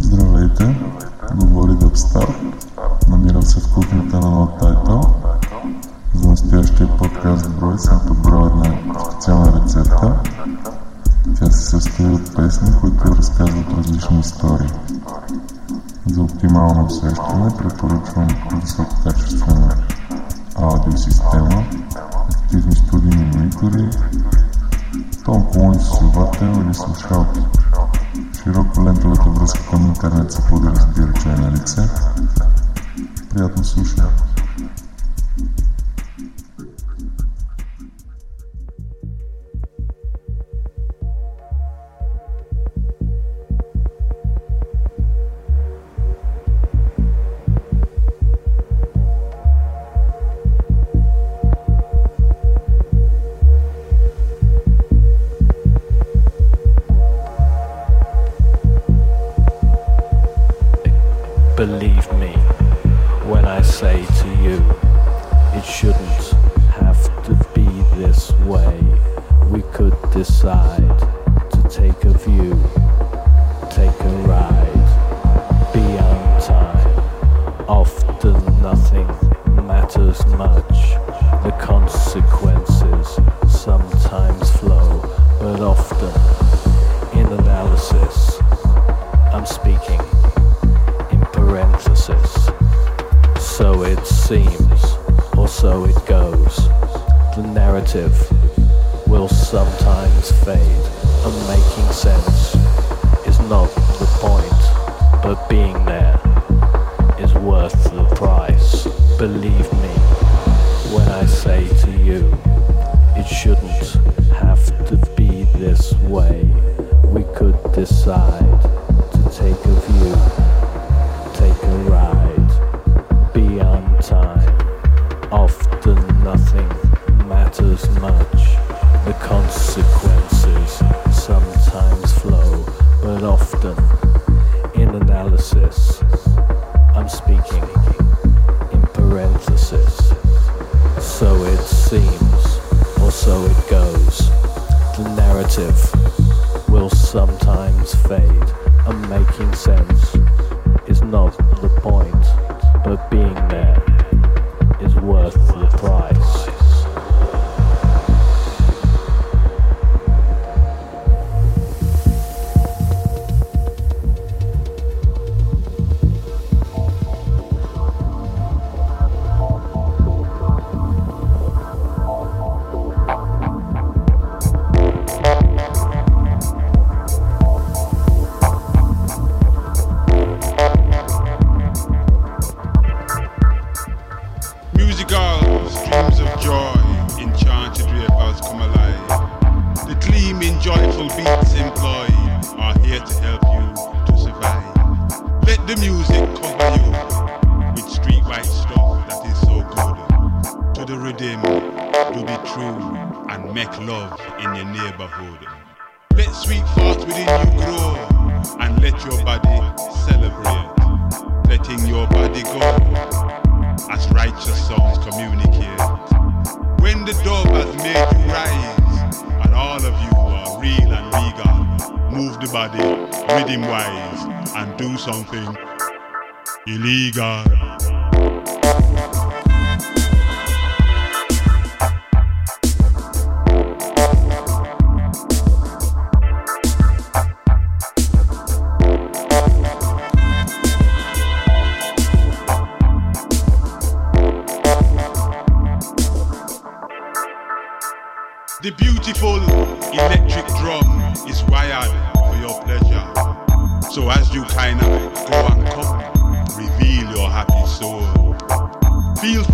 Здравейте, говори Дъбстар. Намирам се в кухнята на No Title. За настоящия подкаст брой съм подбрал една специална рецепта. Тя се състои от песни, които разказват различни истории. За оптимално усещане препоръчвам висококачествена аудиосистема, активни студийни монитори, тонко изслушвател или слушалки. Широко лентовата връзка към интернет се подразбира, че е на лице. Приятно слушане. Matters much. The consequences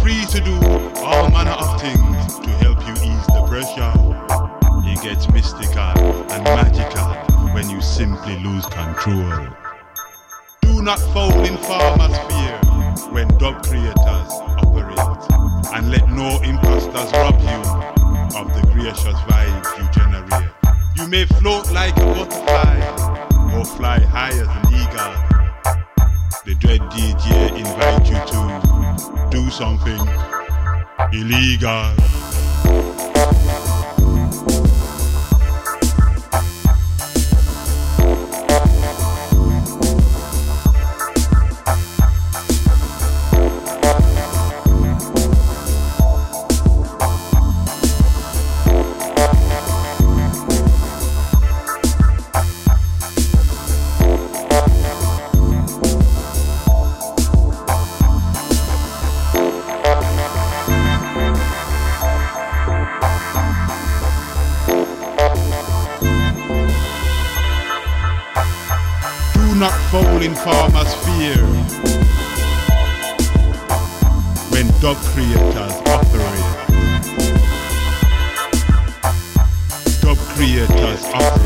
free to do all manner of things to help you ease the pressure. It gets mystical and magical when you simply lose control. Do not fall in farmer's fear when dub creators operate. And let no imposters rob you of the gracious vibes you generate. You may float like a butterfly or fly high as an eagle. The dread DJ invite you to do something illegal. Fall in farmer's fear when dog creators operate. Dub creators operate.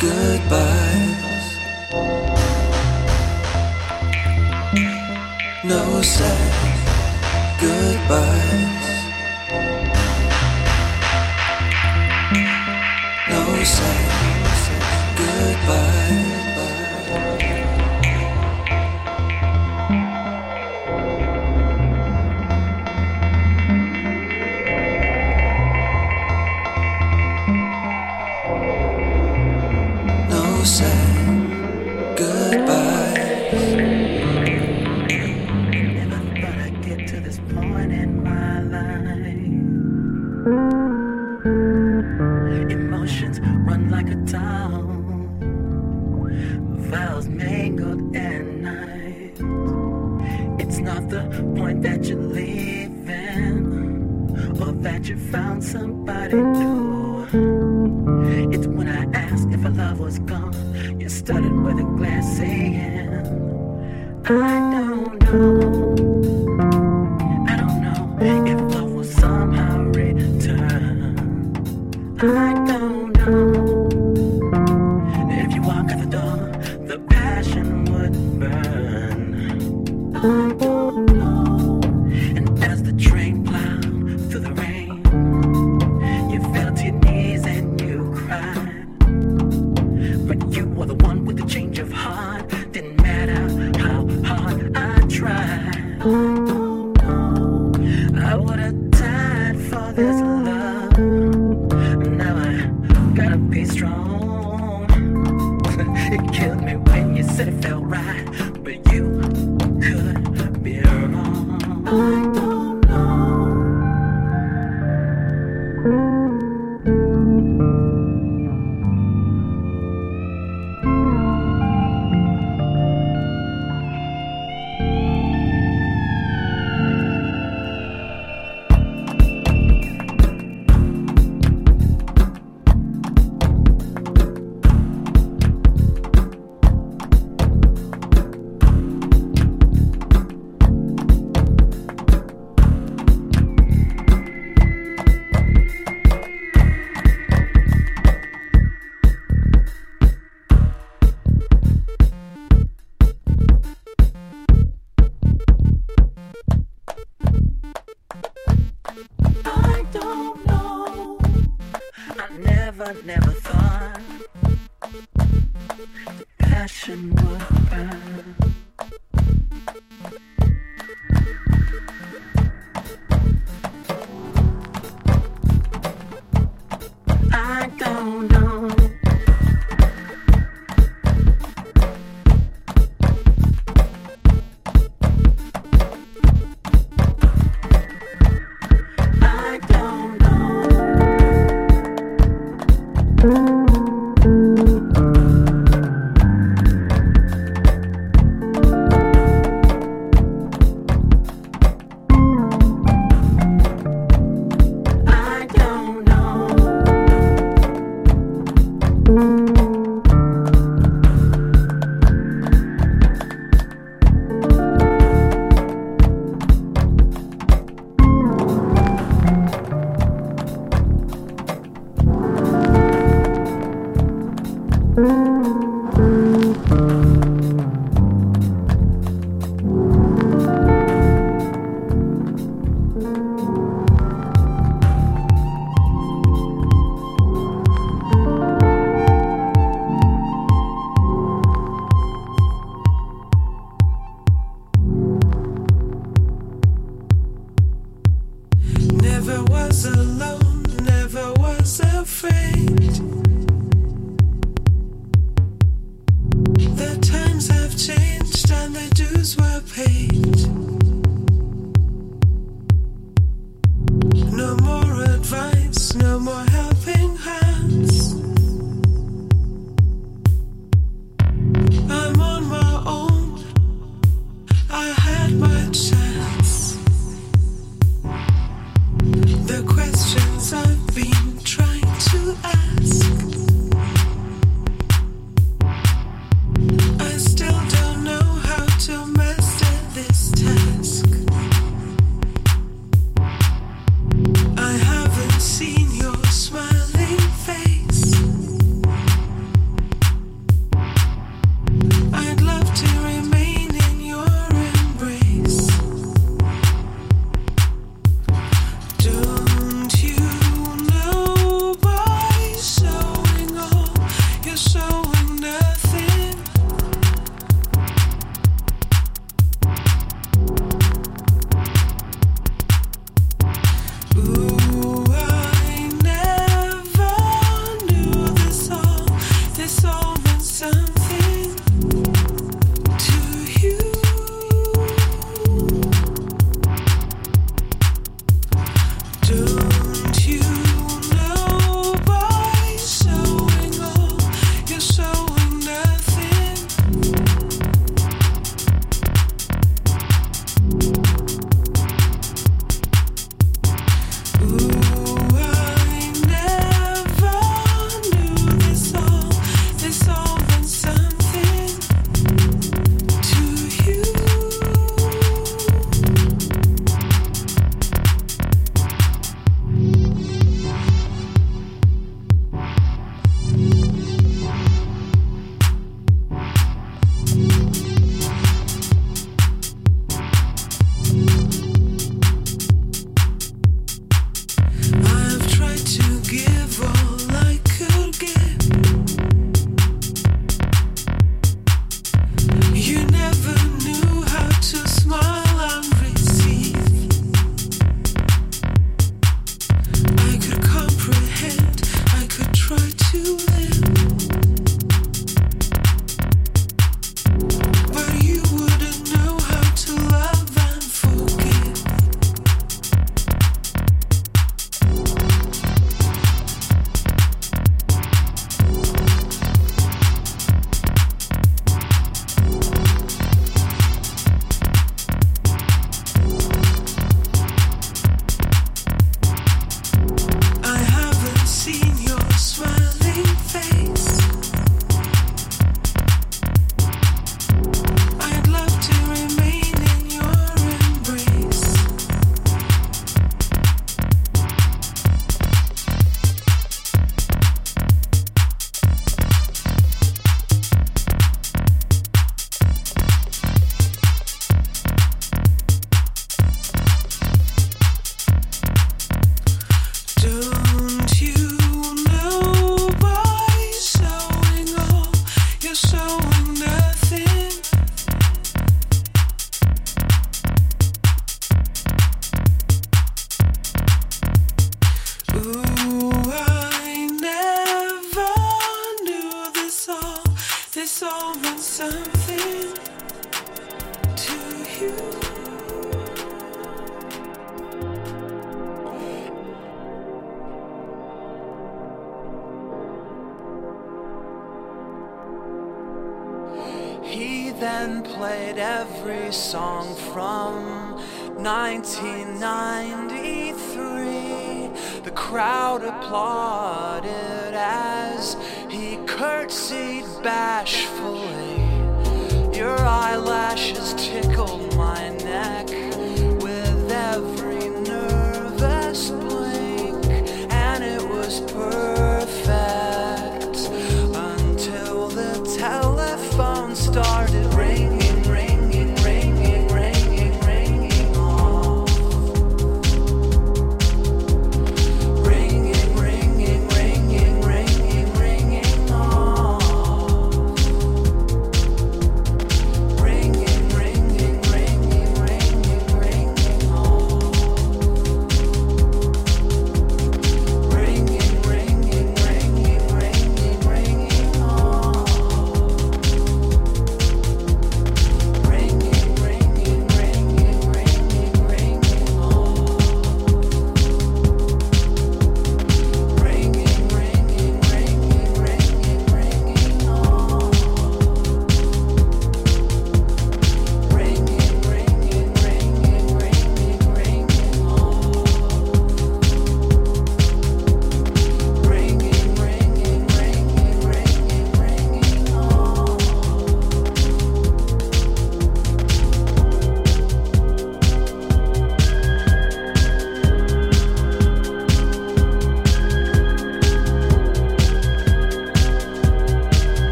Goodbyes. No sad goodbyes.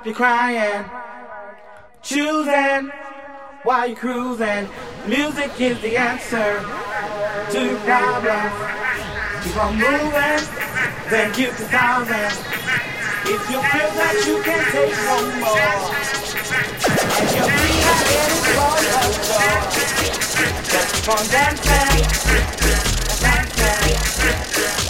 stop you crying. Choosing while you're cruising. Music is the answer to your problems. Keep on moving, then give the thousand. If you feel that you can't take no more, and your feet are getting smaller, just keep on dancing, dancing.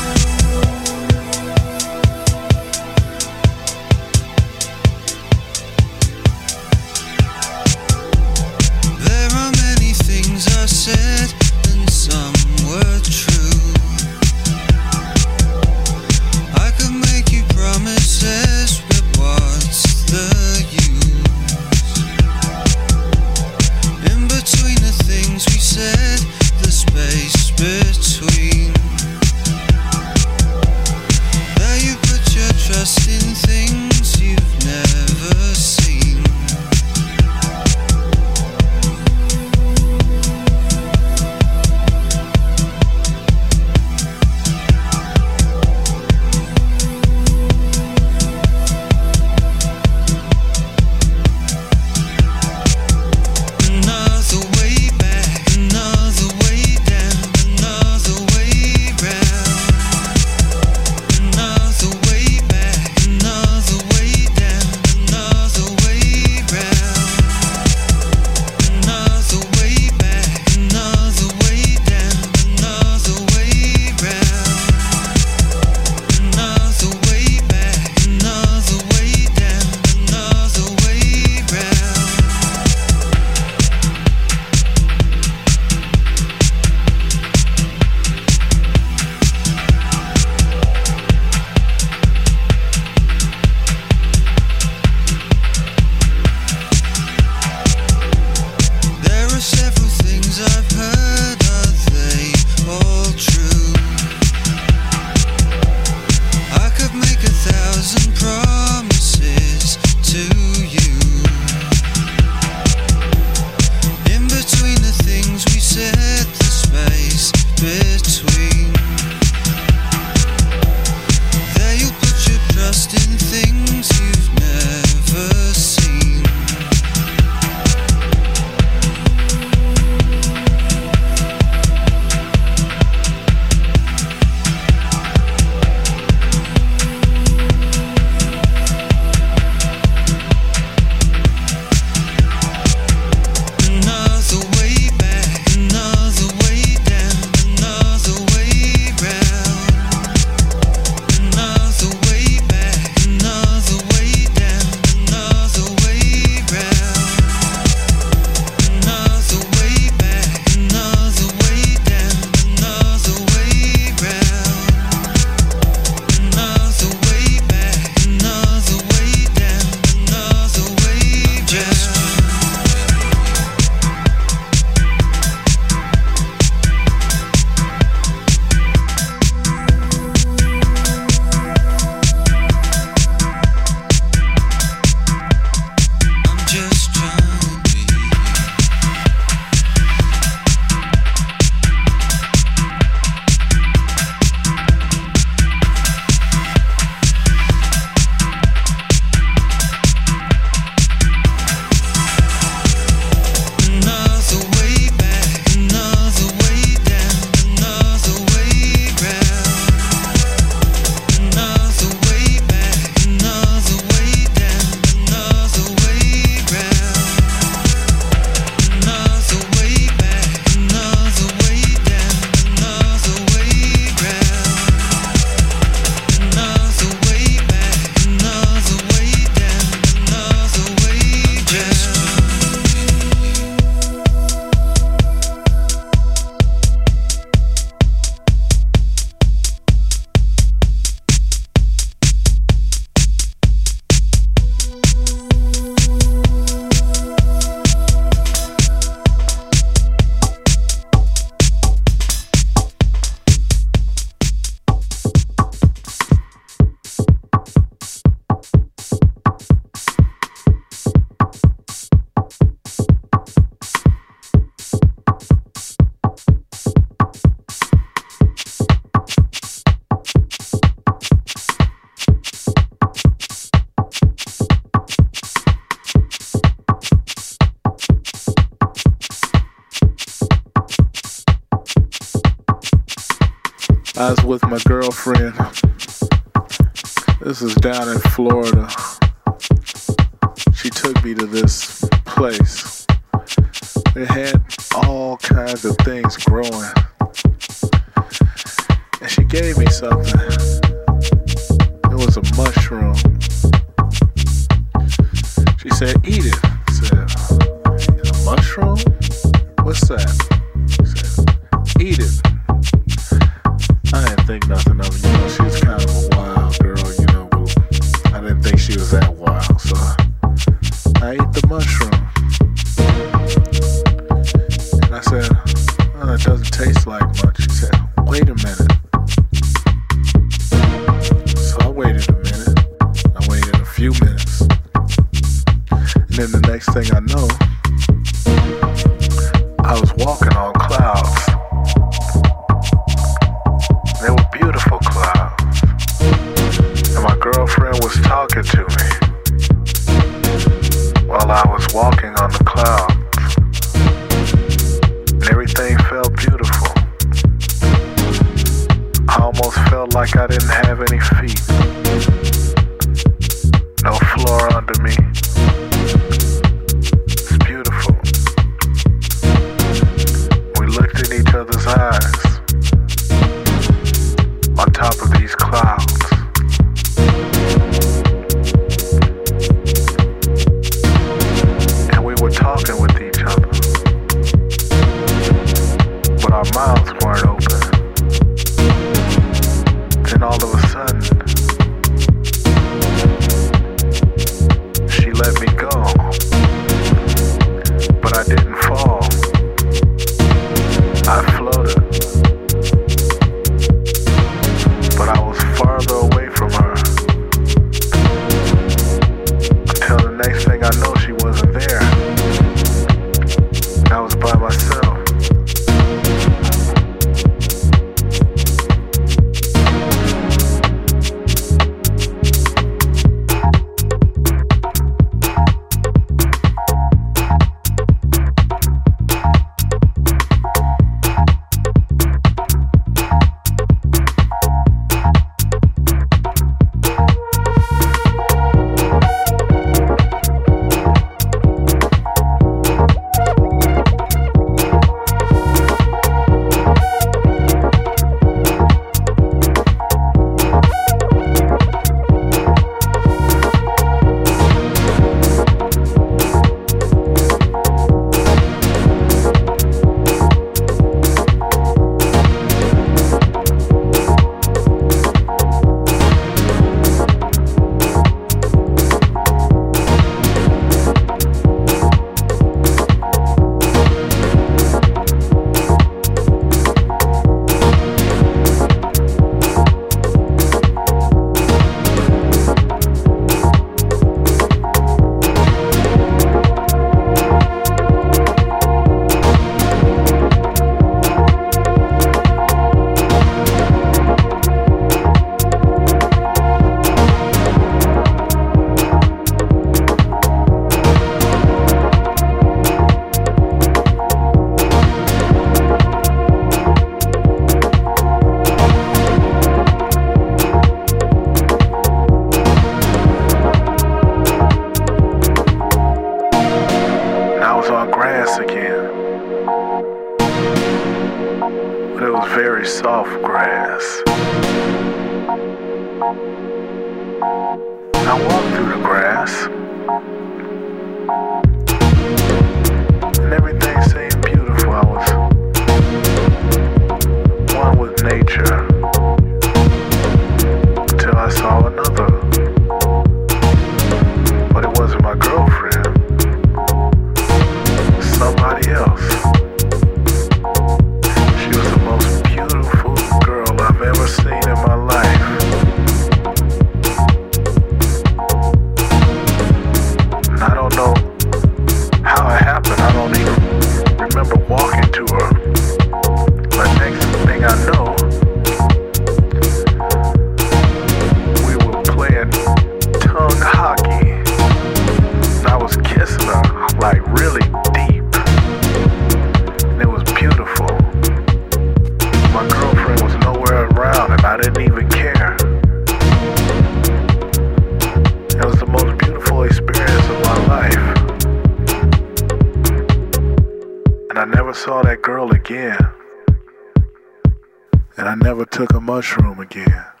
And I took a mushroom again.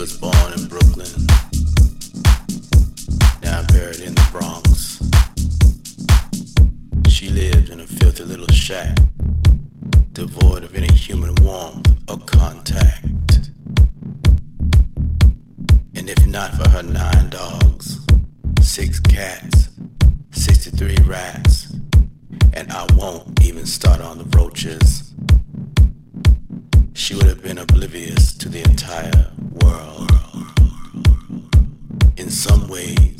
Was born in Brooklyn, now buried in the Bronx. She lived in a filthy little shack, devoid of any human warmth or contact. And if not for her nine dogs, six cats, 63 rats, and I won't even start on the roaches, she would have been oblivious to the entire ways,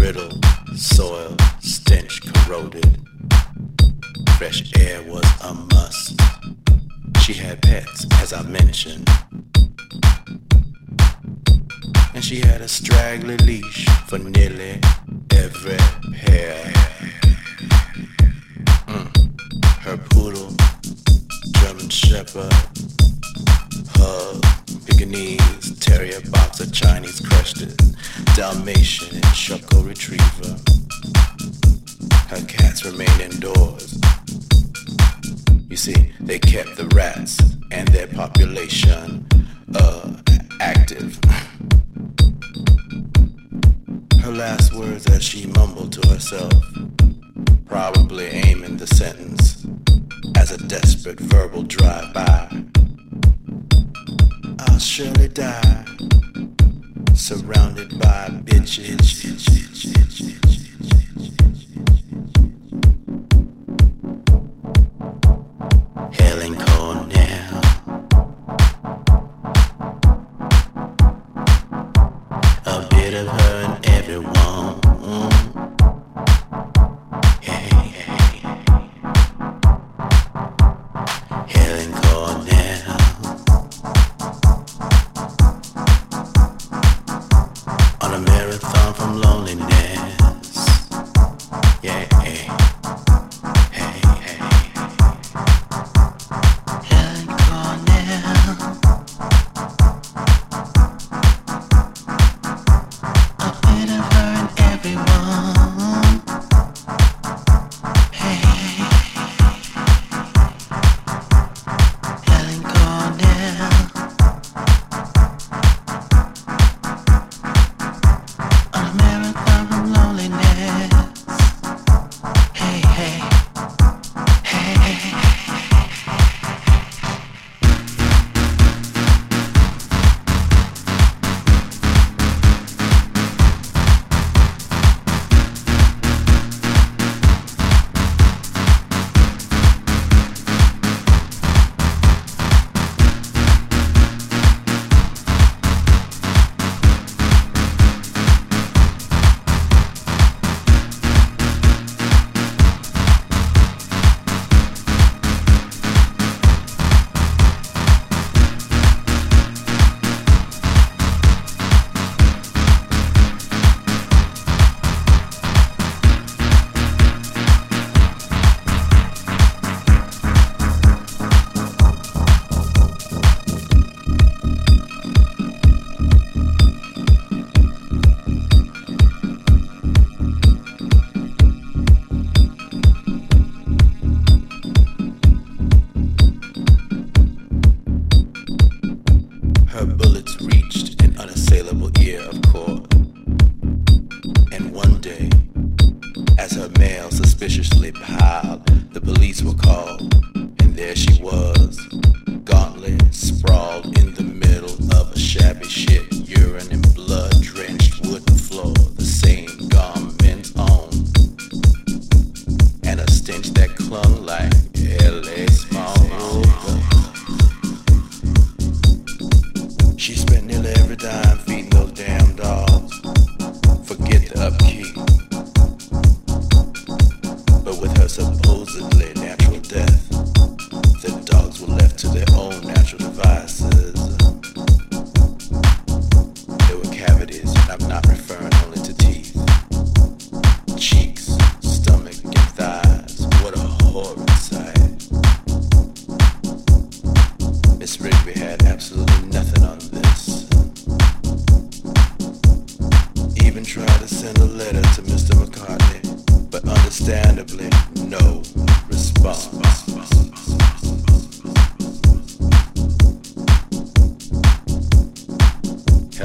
Riddled, soil, stench corroded. Fresh air was a must. She had pets, as I mentioned. And she had a straggly leash for nearly every pair. Mm. Her poodle, German Shepherd, Pug, Pekingese, Terrier Boxer, Chinese Crested, Dalmatian, and Choco Retriever. Her cats remain indoors. You see, they kept the rats and their population uh, active. Her last words as she mumbled to herself, probably aiming the sentence as a desperate verbal drive-by. I'll surely die,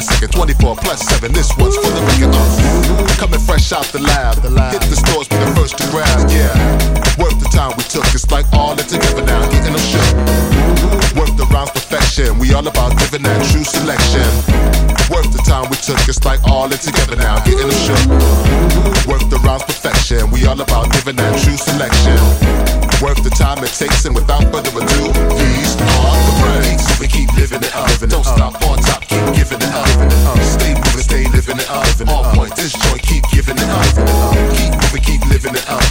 every minute, on the second, 24 plus 7. This one's for the making Uh, coming fresh out the lab. Hit the stores, be the first to grab. Yeah. Worth the time we took. It's like all in together now, getting them shook. Work the rounds perfection. We all about giving that true selection. Worth the time we took. It's like all in together now, getting them shook. Work the rounds perfection. We all about giving that true selection. Worth the time it takes, and without further ado, these are the breaks. We keep living it up. Don't stop on top, living it up. This joint keep giving it up. Keep moving, keep living it up.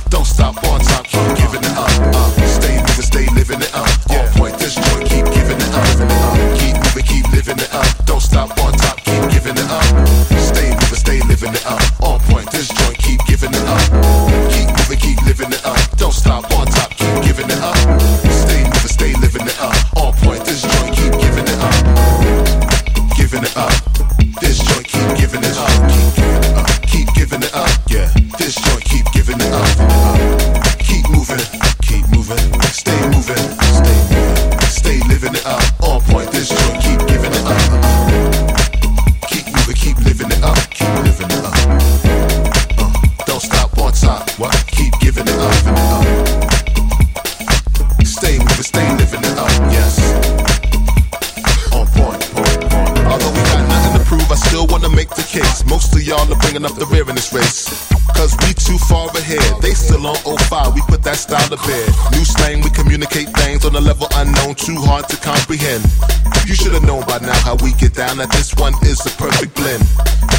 To bed. New slang, we communicate things on a level unknown, too hard to comprehend. You should have known by now how we get down, that this one is the perfect blend.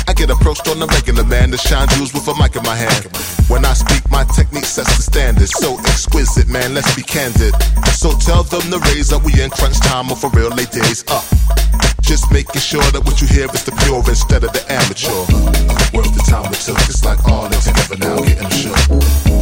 I get approached on the regular man to shine jewels with a mic in my hand. When I speak, my technique sets the standard. So exquisite, man, let's be candid. So tell them to raise up, we in crunch time, or for real, late days up. Just making sure that what you hear is the pure instead of the amateur. Worth the time it took, it's like all in together now, getting shook.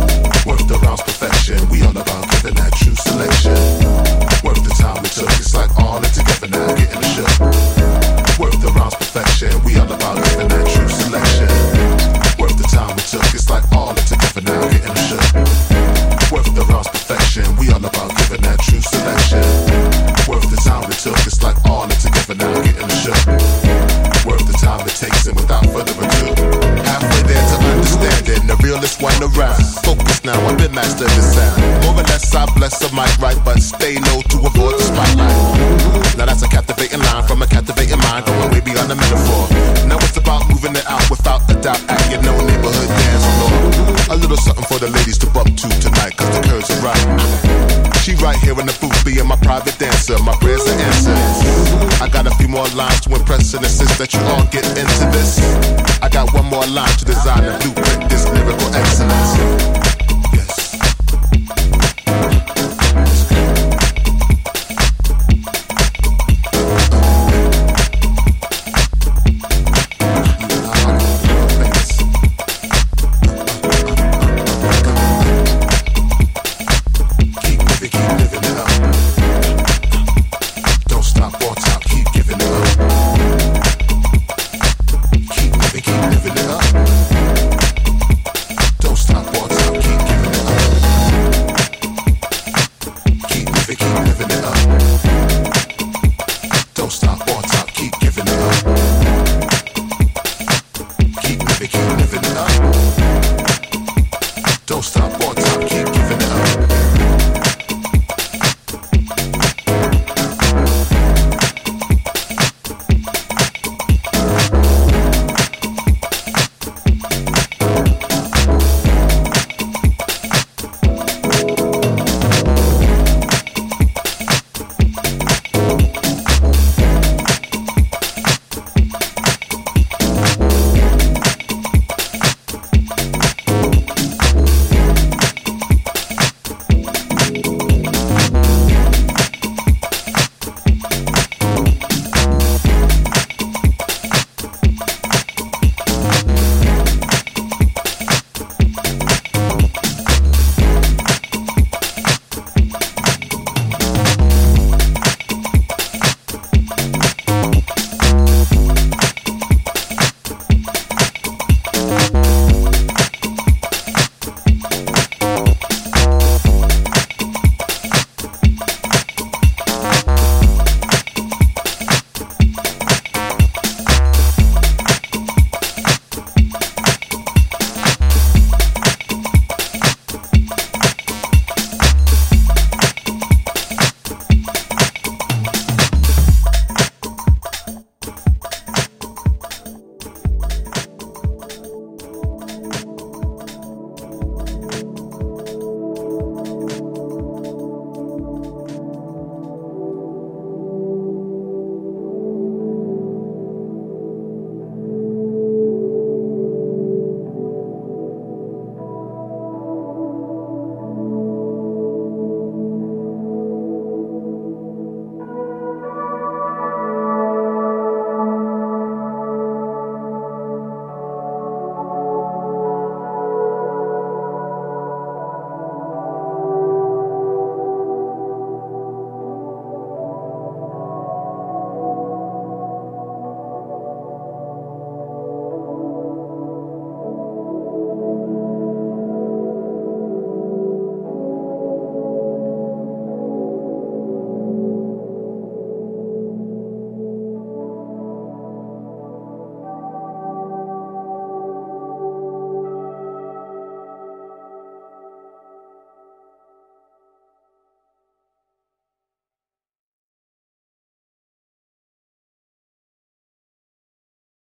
That you all get into this. I got one more line to this.